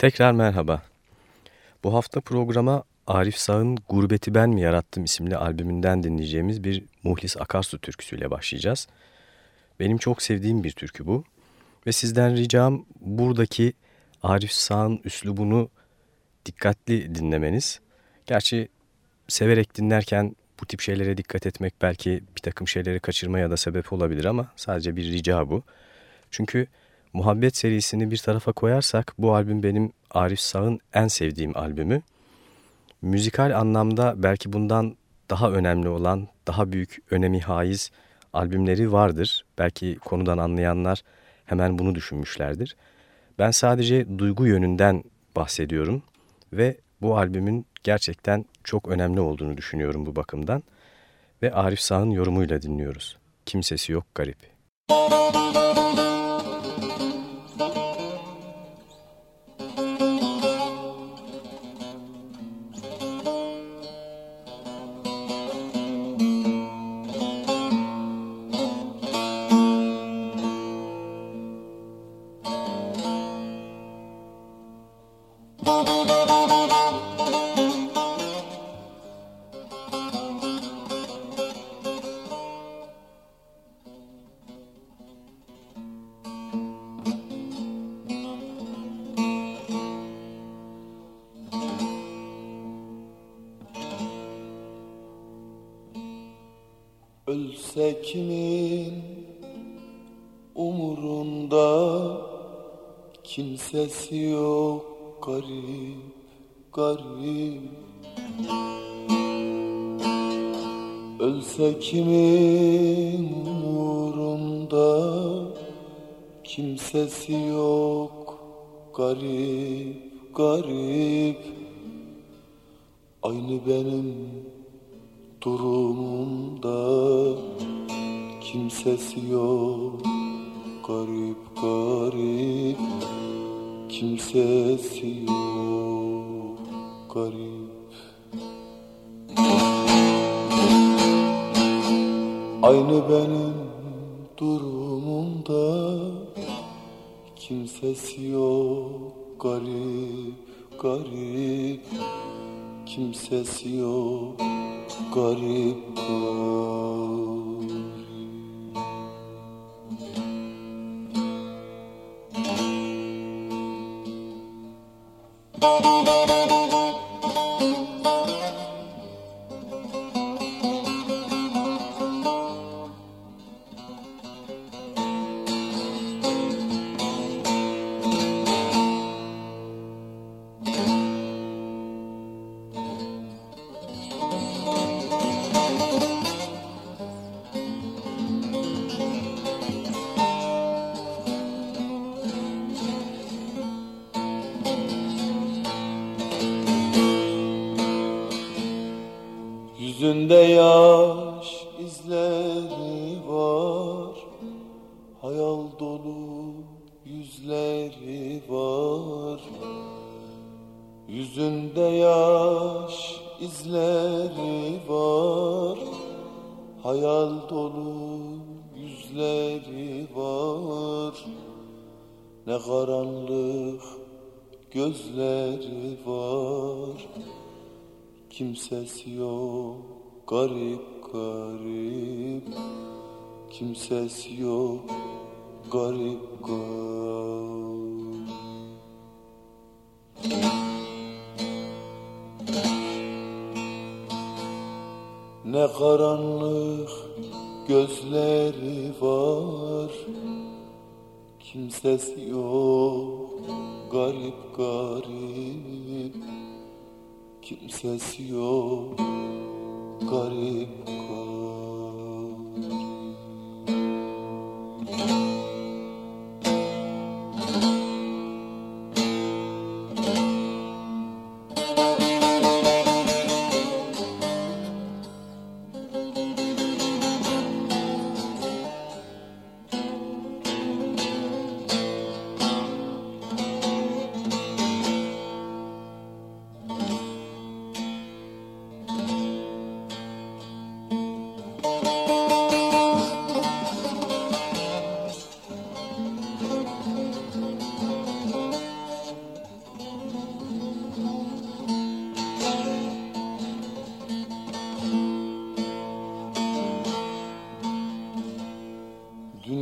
Tekrar merhaba. Bu hafta programa Arif Sağ'ın Gurbeti Ben Mi Yarattım isimli albümünden dinleyeceğimiz bir Muhlis Akarsu türküsüyle başlayacağız. Benim çok sevdiğim bir türkü bu. Ve sizden ricam buradaki Arif Sağ'ın üslubunu dikkatli dinlemeniz. Gerçi severek dinlerken bu tip şeylere dikkat etmek belki bir takım şeyleri kaçırmaya da sebep olabilir ama sadece bir rica bu. Çünkü Muhabbet serisini bir tarafa koyarsak bu albüm benim Arif Sağ'ın en sevdiğim albümü. Müzikal anlamda belki bundan daha önemli olan, daha büyük önemi haiz albümleri vardır. Belki konudan anlayanlar hemen bunu düşünmüşlerdir. Ben sadece duygu yönünden bahsediyorum ve bu albümün gerçekten çok önemli olduğunu düşünüyorum bu bakımdan. Ve Arif Sağ'ın yorumuyla dinliyoruz. Kimsesi yok garip. Müzik Kimsesi yok garip garip. Ölse kimin umurunda? Kimsesi yok garip garip. Aynı benim durumumda. Kimsesi yok garip garip. Kimsesi yok garip. Aynı benim durumumda. Kimsesi yok garip garip. Kimsesi yok garip. Yüzünde gözleri var. Kimsesi yok garip garip. Kimsesi yok garip garip. Ne karanlık gözleri var. Kimsesi yok garip garip kimsesi yok garip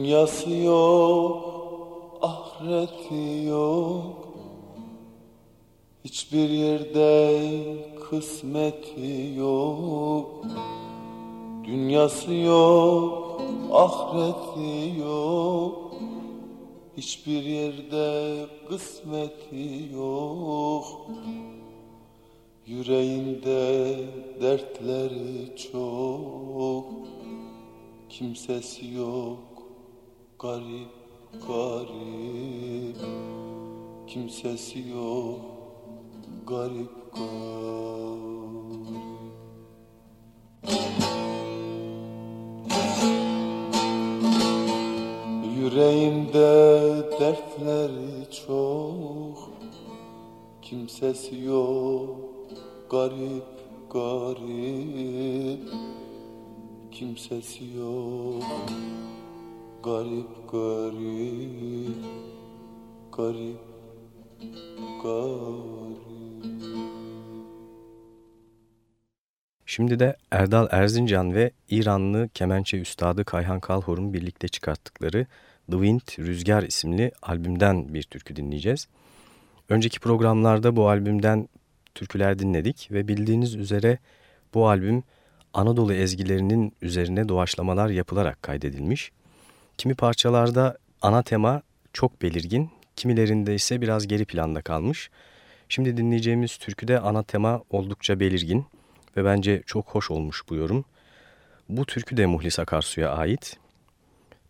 Dünyası yok, ahireti yok. Hiçbir yerde kısmeti yok. Dünyası yok, ahireti yok. Hiçbir yerde kısmeti yok. Yüreğinde dertleri çok. Kimsesi yok garip garip. Kimsesi yok garip garip. Yüreğinde dertleri çok. Kimsesi yok garip garip. Kimsesi yok garip garip Garip Şimdi de Erdal Erzincan ve İranlı kemençe üstadı Kayhan Kalhor'un birlikte çıkarttıkları The Wind Rüzgar isimli albümden bir türkü dinleyeceğiz. Önceki programlarda bu albümden türküler dinledik ve bildiğiniz üzere bu albüm Anadolu ezgilerinin üzerine doğaçlamalar yapılarak kaydedilmiş. Kimi parçalarda ana tema çok belirgin, kimilerinde ise biraz geri planda kalmış. Şimdi dinleyeceğimiz türküde ana tema oldukça belirgin ve bence çok hoş olmuş bu yorum. Bu türkü de Muhlis Akarsu'ya ait.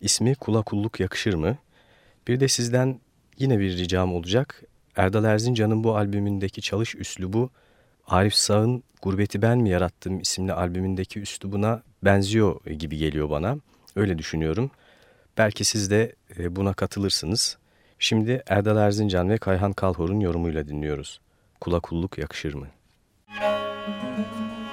İsmi Kula Kulluk Yakışır mı? Bir de sizden yine bir ricam olacak. Erdal Erzincan'ın bu albümündeki çalış üslubu Arif Sağ'ın Gurbeti Ben Mi Yarattım isimli albümündeki üslubuna benziyor gibi geliyor bana. Öyle düşünüyorum. Belki siz de e, buna katılırsınız. Şimdi Erdal Erzincan ve Kayhan Kalhor'un yorumuyla dinliyoruz. Kula kulluk yakışır mı? Müzik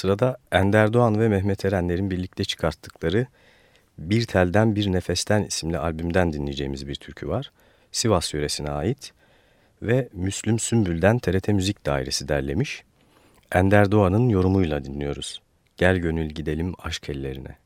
Sırada Ender Doğan ve Mehmet Erenler'in birlikte çıkarttıkları Bir Telden Bir Nefesten isimli albümden dinleyeceğimiz bir türkü var. Sivas yöresine ait ve Müslüm Sümbül'den TRT Müzik Dairesi derlemiş. Ender Doğan'ın yorumuyla dinliyoruz. Gel gönül gidelim aşk ellerine.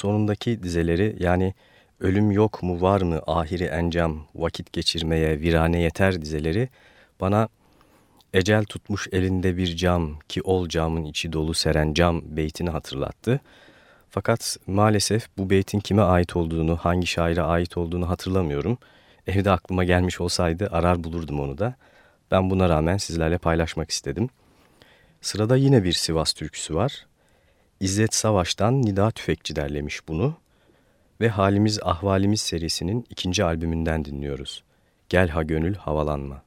Sonundaki dizeleri yani ölüm yok mu var mı ahiri encam vakit geçirmeye virane yeter dizeleri bana ecel tutmuş elinde bir cam ki ol camın içi dolu seren cam beytini hatırlattı. Fakat maalesef bu beytin kime ait olduğunu, hangi şaire ait olduğunu hatırlamıyorum. Evde aklıma gelmiş olsaydı arar bulurdum onu da. Ben buna rağmen sizlerle paylaşmak istedim. Sırada yine bir Sivas türküsü var. İzzet Savaş'tan Nida Tüfekçi derlemiş bunu ve Halimiz Ahvalimiz serisinin ikinci albümünden dinliyoruz. Gel ha gönül havalanma.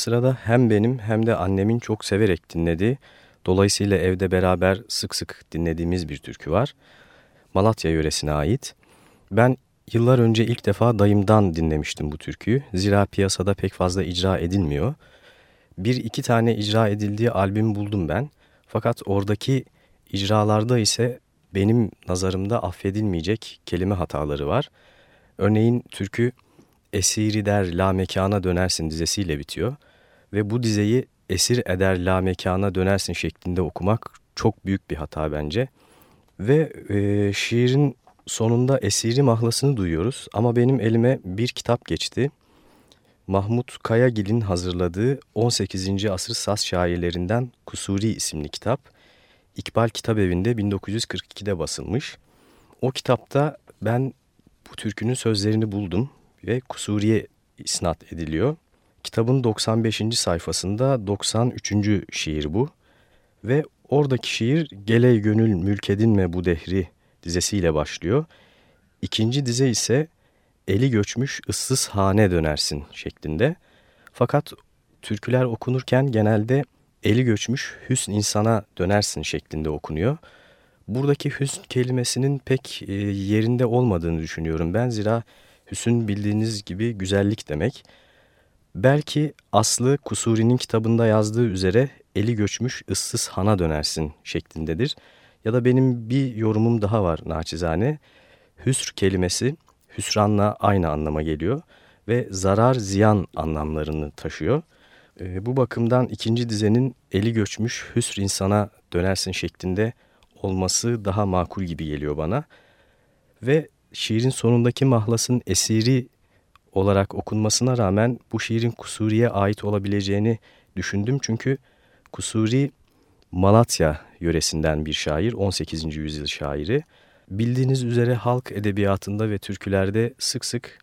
Sırada hem benim hem de annemin çok severek dinlediği, dolayısıyla evde beraber sık sık dinlediğimiz bir türkü var. Malatya yöresine ait. Ben yıllar önce ilk defa dayımdan dinlemiştim bu türküyü. Zira piyasada pek fazla icra edilmiyor. Bir iki tane icra edildiği albüm buldum ben. Fakat oradaki icralarda ise benim nazarımda affedilmeyecek kelime hataları var. Örneğin türkü esiri der la mekana dönersin dizesiyle bitiyor. Ve bu dizeyi esir eder la mekana dönersin şeklinde okumak çok büyük bir hata bence. Ve e, şiirin sonunda esiri mahlasını duyuyoruz ama benim elime bir kitap geçti. Mahmut Kayagil'in hazırladığı 18. asır Saz şairlerinden Kusuri isimli kitap. İkbal Kitap Evi'nde 1942'de basılmış. O kitapta ben bu türkünün sözlerini buldum ve Kusuri'ye isnat ediliyor. Kitabın 95. sayfasında 93. şiir bu ve oradaki şiir Geley gönül mülkedinme bu dehri dizesiyle başlıyor. İkinci dize ise eli göçmüş ıssız hane dönersin şeklinde. Fakat türküler okunurken genelde eli göçmüş hüsn insana dönersin şeklinde okunuyor. Buradaki hüsn kelimesinin pek e, yerinde olmadığını düşünüyorum ben. Zira Hüsün bildiğiniz gibi güzellik demek. Belki Aslı Kusuri'nin kitabında yazdığı üzere eli göçmüş ıssız hana dönersin şeklindedir. Ya da benim bir yorumum daha var naçizane. Hüsr kelimesi hüsranla aynı anlama geliyor ve zarar ziyan anlamlarını taşıyor. E, bu bakımdan ikinci dizenin eli göçmüş hüsr insana dönersin şeklinde olması daha makul gibi geliyor bana. Ve şiirin sonundaki mahlasın esiri olarak okunmasına rağmen bu şiirin Kusuri'ye ait olabileceğini düşündüm. Çünkü Kusuri Malatya yöresinden bir şair, 18. yüzyıl şairi. Bildiğiniz üzere halk edebiyatında ve türkülerde sık sık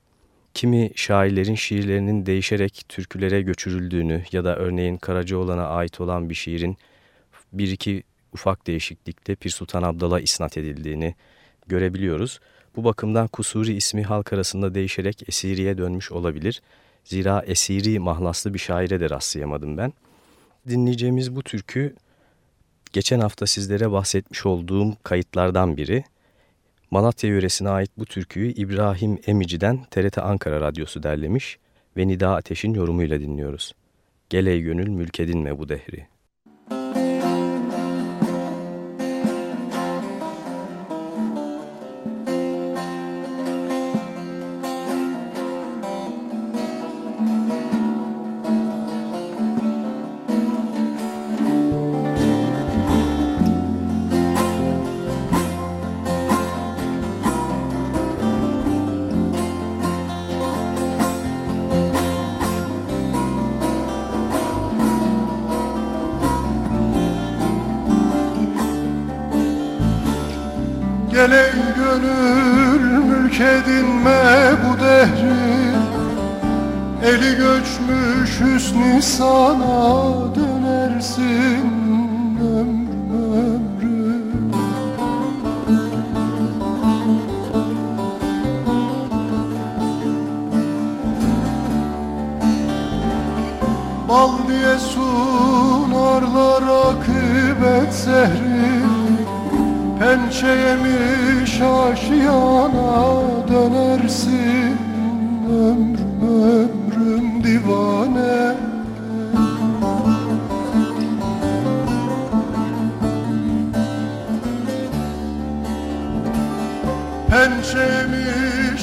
kimi şairlerin şiirlerinin değişerek türkülere göçürüldüğünü ya da örneğin Karacaoğlan'a ait olan bir şiirin bir iki ufak değişiklikle Pir Sultan Abdal'a isnat edildiğini görebiliyoruz. Bu bakımdan Kusuri ismi halk arasında değişerek Esiri'ye dönmüş olabilir. Zira Esiri mahlaslı bir şaire de rastlayamadım ben. Dinleyeceğimiz bu türkü geçen hafta sizlere bahsetmiş olduğum kayıtlardan biri. Malatya yöresine ait bu türküyü İbrahim Emici'den TRT Ankara Radyosu derlemiş ve Nida Ateş'in yorumuyla dinliyoruz. Geley gönül mülkedinme bu dehri. Pençemi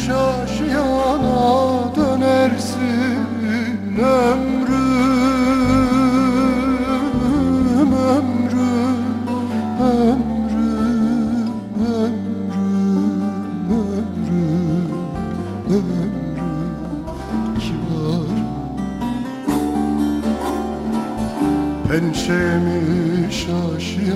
şaşiyana dönersin ömrüm ömrüm ömrüm ömrüm ömrüm ömrüm kibar Pençemi şaşiyana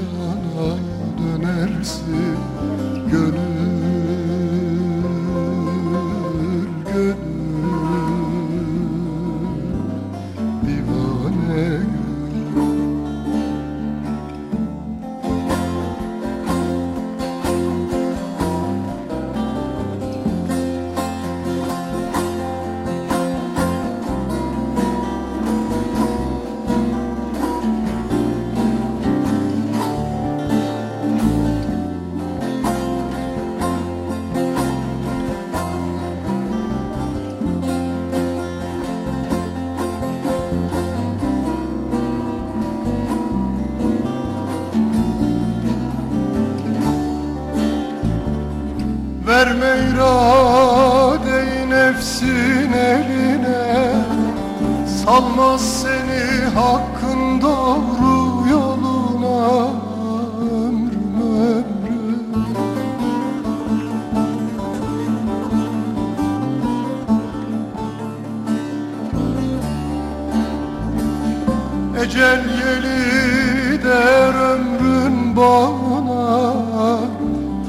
bağına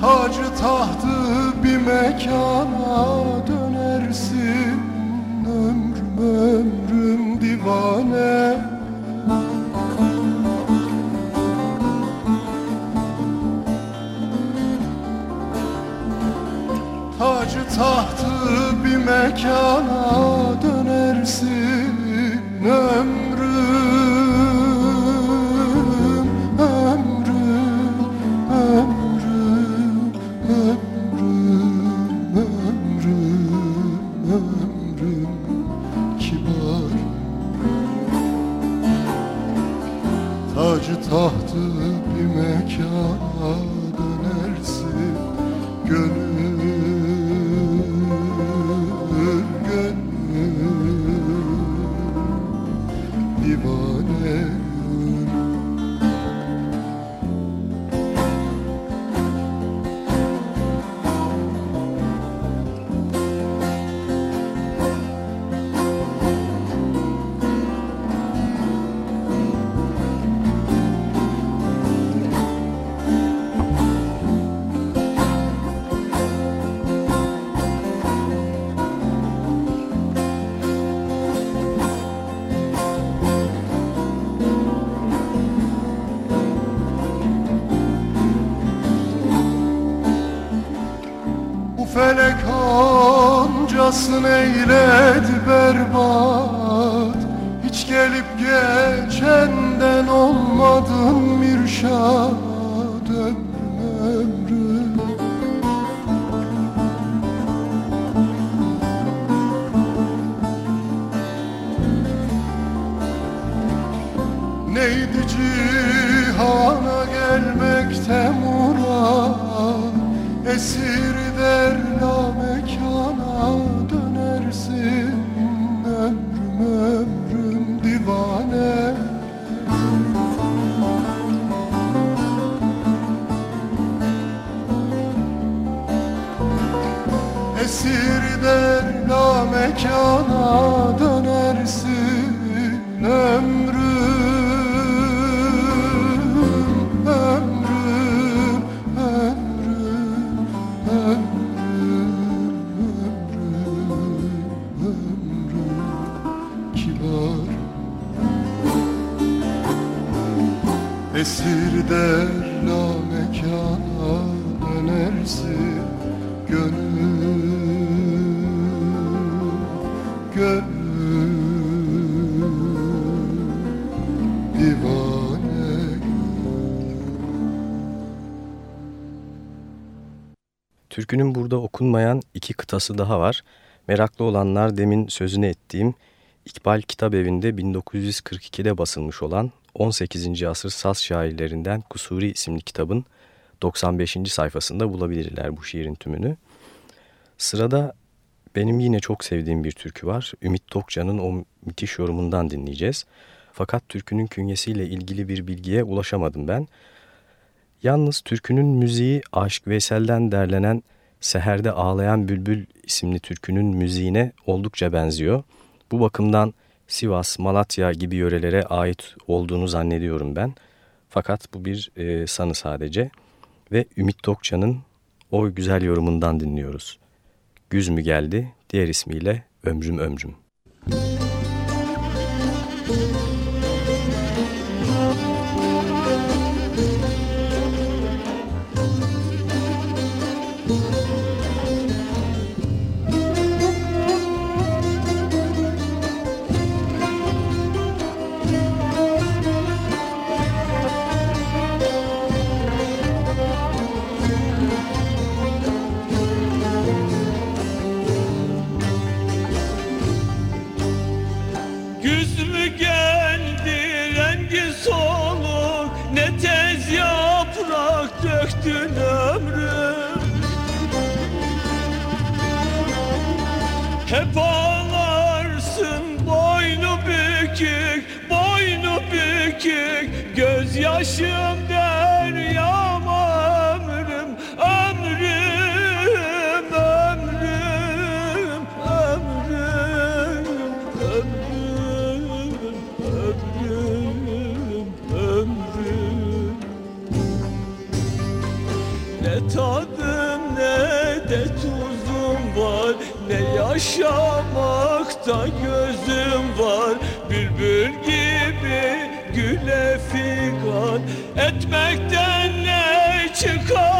Tacı tahtı bir mekana dönersin. Ömrüm ömrüm divane. Tacı tahtı bir mekana geçenden olmadın mirşad ömrüm ömrüm. Neydi cihana gelmekte murat? Esir mekana dönersin Ömrüm ömrüm ömrüm ömrüm ömrüm ömrüm kibar. Esir derla Türkünün burada okunmayan iki kıtası daha var. Meraklı olanlar demin sözünü ettiğim İkbal Kitap Evi'nde 1942'de basılmış olan 18. asır saz şairlerinden Kusuri isimli kitabın 95. sayfasında bulabilirler bu şiirin tümünü. Sırada benim yine çok sevdiğim bir türkü var. Ümit Tokcan'ın o müthiş yorumundan dinleyeceğiz. Fakat türkünün künyesiyle ilgili bir bilgiye ulaşamadım ben. Yalnız türkünün müziği Aşık Veysel'den derlenen Seher'de Ağlayan Bülbül isimli türkünün müziğine oldukça benziyor. Bu bakımdan Sivas, Malatya gibi yörelere ait olduğunu zannediyorum ben. Fakat bu bir e, sanı sadece. Ve Ümit Tokcan'ın o güzel yorumundan dinliyoruz. Güz mü geldi, diğer ismiyle Ömrüm Ömrüm. Müzik yaşamakta gözüm var Bülbül gibi güle figan. Etmekten ne çıkar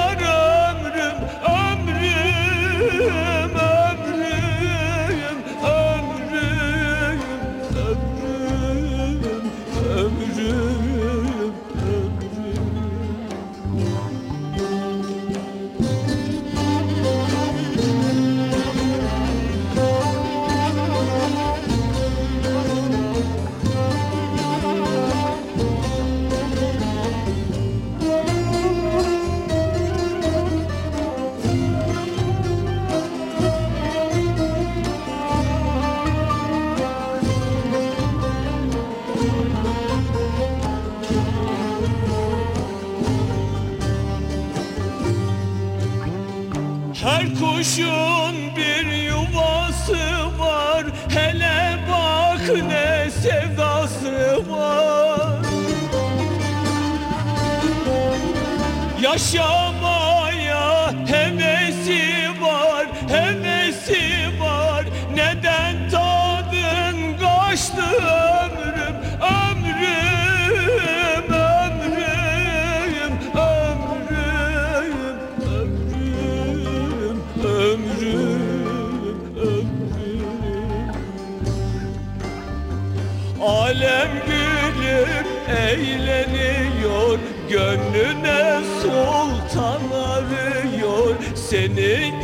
Seni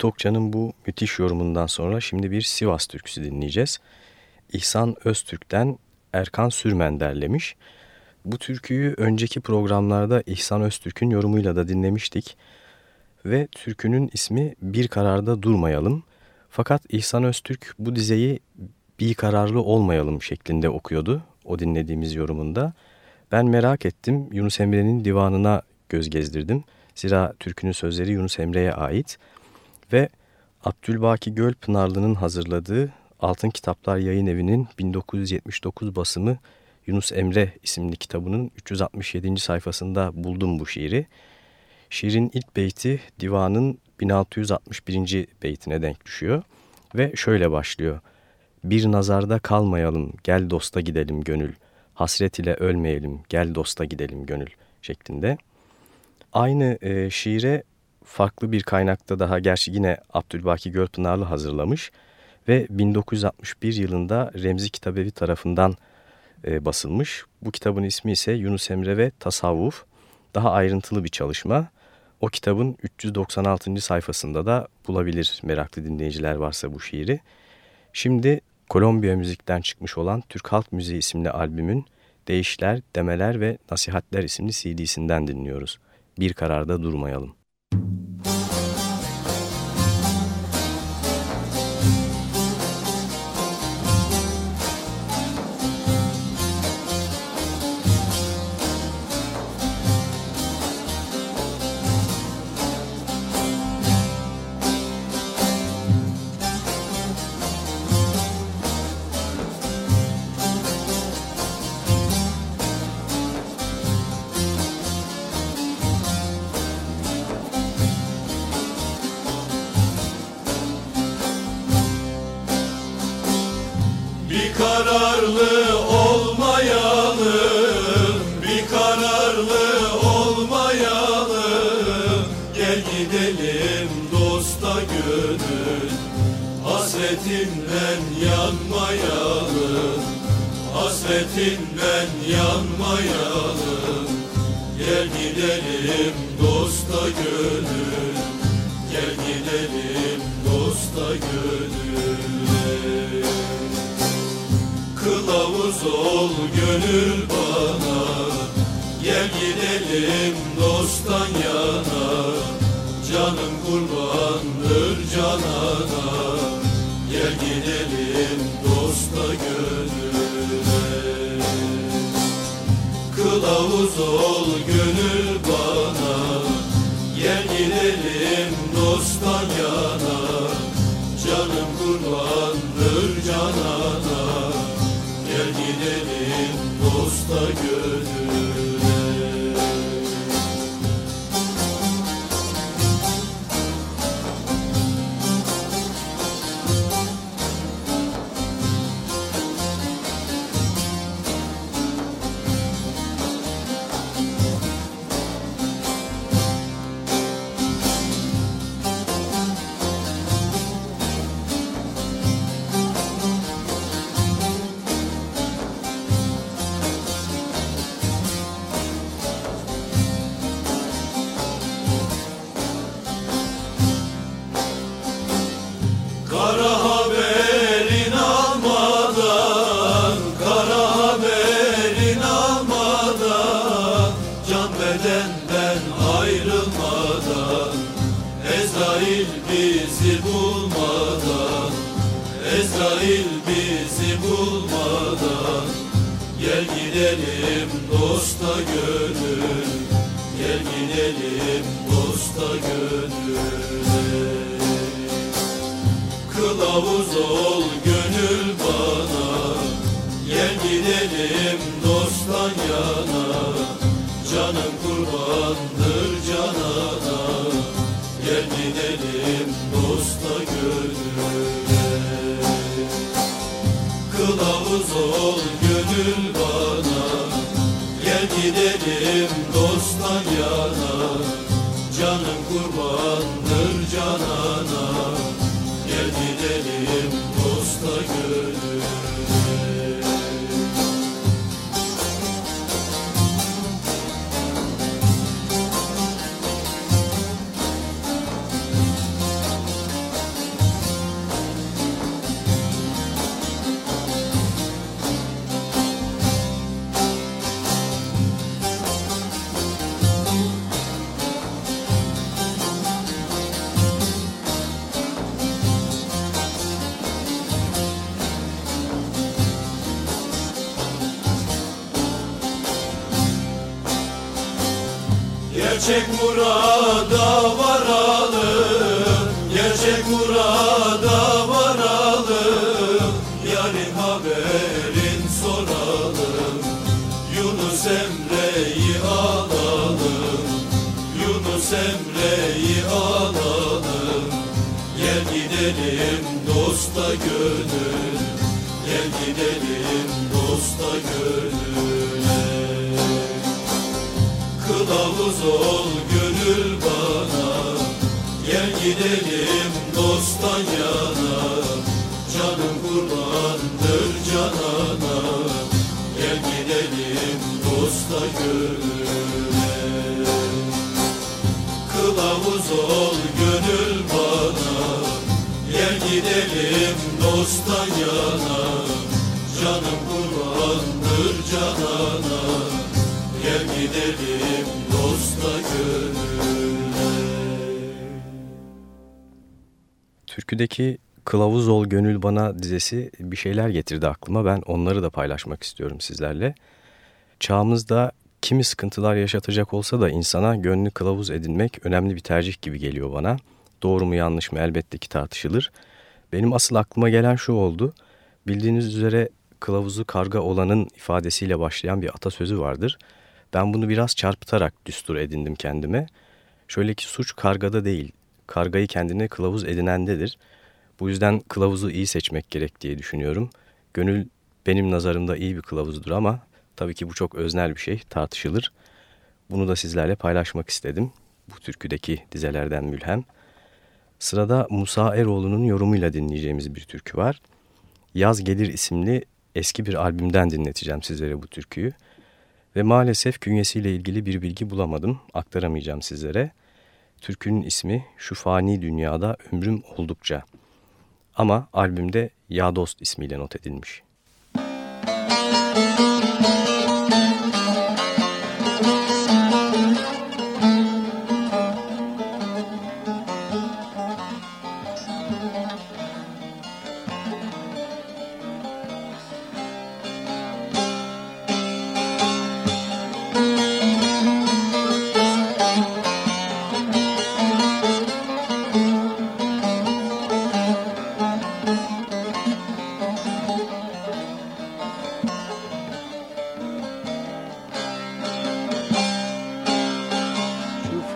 Tokcan'ın bu müthiş yorumundan sonra şimdi bir Sivas türküsü dinleyeceğiz. İhsan Öztürk'ten Erkan Sürmen derlemiş. Bu türküyü önceki programlarda İhsan Öztürk'ün yorumuyla da dinlemiştik. Ve türkünün ismi Bir Kararda Durmayalım. Fakat İhsan Öztürk bu dizeyi bir kararlı olmayalım şeklinde okuyordu o dinlediğimiz yorumunda. Ben merak ettim Yunus Emre'nin divanına göz gezdirdim. Zira türkünün sözleri Yunus Emre'ye ait ve Abdülbaki Gölpınarlı'nın hazırladığı Altın Kitaplar Yayın Evi'nin 1979 basımı Yunus Emre isimli kitabının 367. sayfasında buldum bu şiiri. Şiirin ilk beyti divanın 1661. beytine denk düşüyor ve şöyle başlıyor. Bir nazarda kalmayalım, gel dosta gidelim gönül. Hasret ile ölmeyelim, gel dosta gidelim gönül şeklinde. Aynı e, şiire farklı bir kaynakta daha gerçi yine Abdülbaki Gölpınarlı hazırlamış ve 1961 yılında Remzi Kitabevi tarafından e, basılmış. Bu kitabın ismi ise Yunus Emre ve Tasavvuf. Daha ayrıntılı bir çalışma. O kitabın 396. sayfasında da bulabilir meraklı dinleyiciler varsa bu şiiri. Şimdi Kolombiya Müzik'ten çıkmış olan Türk Halk Müziği isimli albümün Değişler, Demeler ve Nasihatler isimli CD'sinden dinliyoruz. Bir kararda durmayalım. hasta göz gidelim dosta gönüle Türküdeki Kılavuz Ol Gönül Bana dizesi bir şeyler getirdi aklıma. Ben onları da paylaşmak istiyorum sizlerle. Çağımızda kimi sıkıntılar yaşatacak olsa da insana gönlü kılavuz edinmek önemli bir tercih gibi geliyor bana. Doğru mu yanlış mı elbette ki tartışılır. Benim asıl aklıma gelen şu oldu. Bildiğiniz üzere kılavuzu karga olanın ifadesiyle başlayan bir atasözü vardır. Ben bunu biraz çarpıtarak düstur edindim kendime. Şöyle ki suç kargada değil, kargayı kendine kılavuz edinendedir. Bu yüzden kılavuzu iyi seçmek gerek diye düşünüyorum. Gönül benim nazarımda iyi bir kılavuzdur ama tabii ki bu çok öznel bir şey, tartışılır. Bunu da sizlerle paylaşmak istedim. Bu türküdeki dizelerden mülhem. Sırada Musa Eroğlu'nun yorumuyla dinleyeceğimiz bir türkü var. Yaz Gelir isimli eski bir albümden dinleteceğim sizlere bu türküyü. Ve maalesef künyesiyle ilgili bir bilgi bulamadım, aktaramayacağım sizlere. Türkünün ismi Şu Fani Dünyada Ömrüm Oldukça. Ama albümde Ya Dost ismiyle not edilmiş.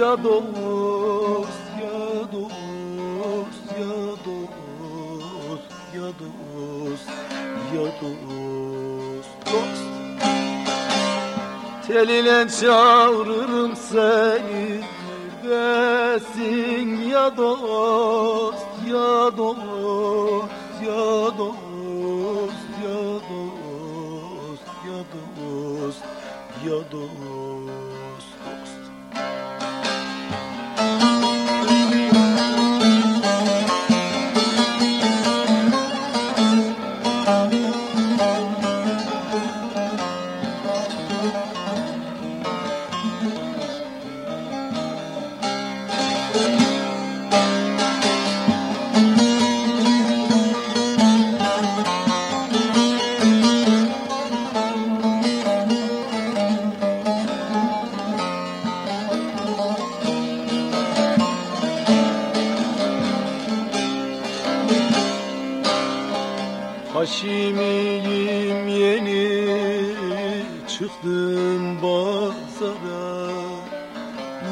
ya dost ya dost ya dost ya dost ya dost. Dost Teline çağırırım seni Neredesin ya dost ya dost ya dost ya dost Haşimiyim yeni çıktım pazara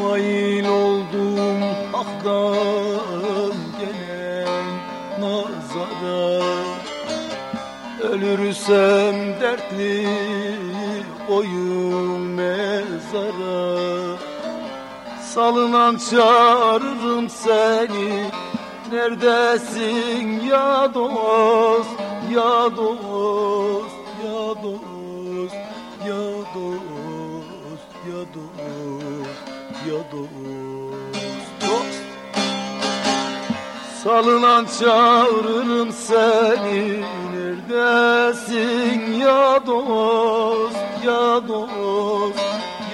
Mail oldum haktan gelen Ölürsem dertli oyun mezara Salınan çağırırım seni Neredesin ya dost ya dost ya dost ya dost ya dost ya dost. Dost Salınan çağırırım seni neredesin? Ya dost ya dost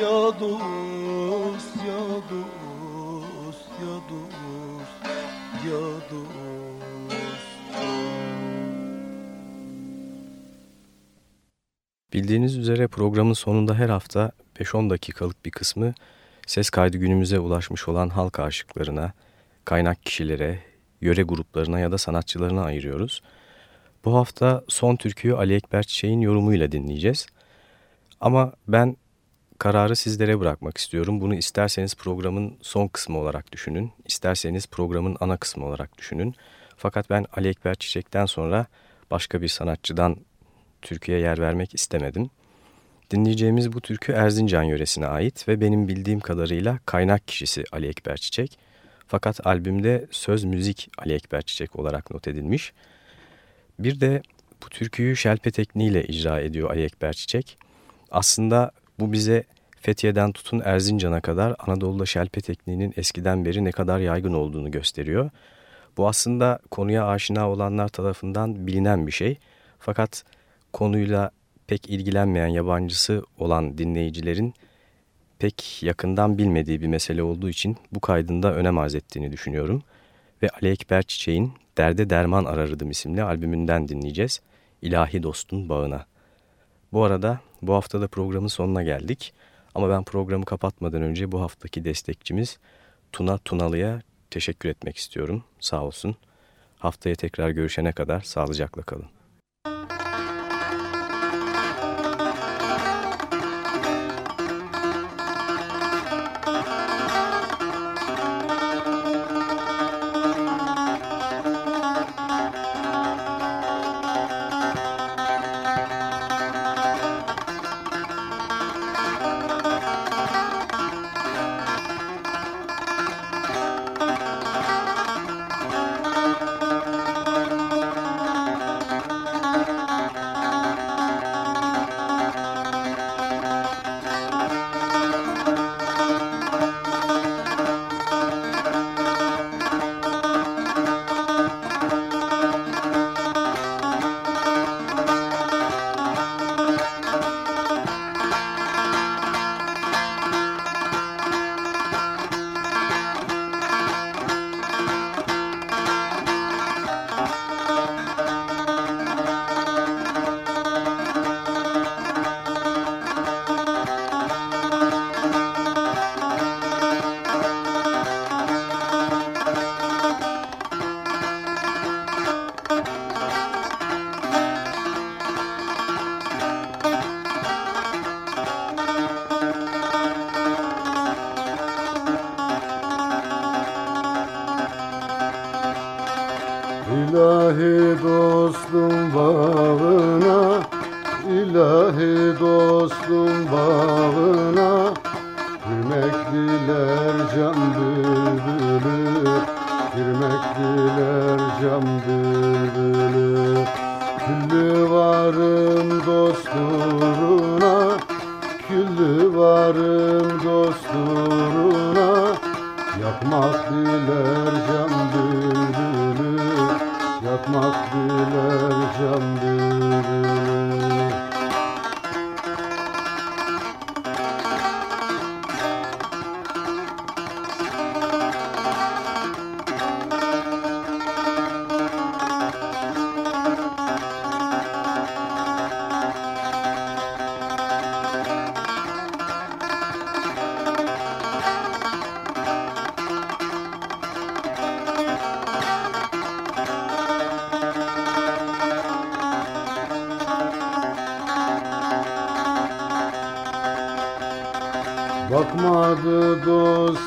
ya dost Bildiğiniz üzere programın sonunda her hafta 5-10 dakikalık bir kısmı ses kaydı günümüze ulaşmış olan halk aşıklarına, kaynak kişilere, yöre gruplarına ya da sanatçılarına ayırıyoruz. Bu hafta son türküyü Ali Ekber Çiçek'in yorumuyla dinleyeceğiz. Ama ben kararı sizlere bırakmak istiyorum. Bunu isterseniz programın son kısmı olarak düşünün, isterseniz programın ana kısmı olarak düşünün. Fakat ben Ali Ekber Çiçek'ten sonra başka bir sanatçıdan türküye yer vermek istemedim. Dinleyeceğimiz bu türkü Erzincan yöresine ait ve benim bildiğim kadarıyla kaynak kişisi Ali Ekber Çiçek. Fakat albümde söz müzik Ali Ekber Çiçek olarak not edilmiş. Bir de bu türküyü şelpe tekniğiyle icra ediyor Ali Ekber Çiçek. Aslında bu bize Fethiye'den tutun Erzincan'a kadar Anadolu'da şelpe tekniğinin eskiden beri ne kadar yaygın olduğunu gösteriyor. Bu aslında konuya aşina olanlar tarafından bilinen bir şey. Fakat konuyla pek ilgilenmeyen yabancısı olan dinleyicilerin pek yakından bilmediği bir mesele olduğu için bu kaydında önem arz ettiğini düşünüyorum. Ve Ali Ekber Çiçek'in Derde Derman Ararıdım isimli albümünden dinleyeceğiz. İlahi Dostun Bağına. Bu arada bu haftada programın sonuna geldik. Ama ben programı kapatmadan önce bu haftaki destekçimiz Tuna Tunalı'ya teşekkür etmek istiyorum. Sağ olsun. Haftaya tekrar görüşene kadar sağlıcakla kalın.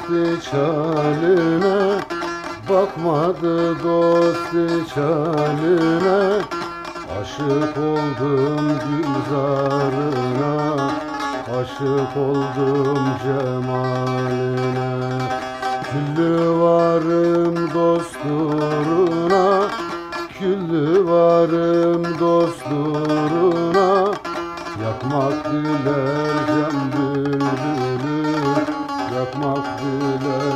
Dost hiç haline Bakmadı dost hiç haline Aşık oldum gülzarına Aşık oldum cemaline. Küllü varım dosturuna Küllü varım dosturuna. Yakmak diler Abdullah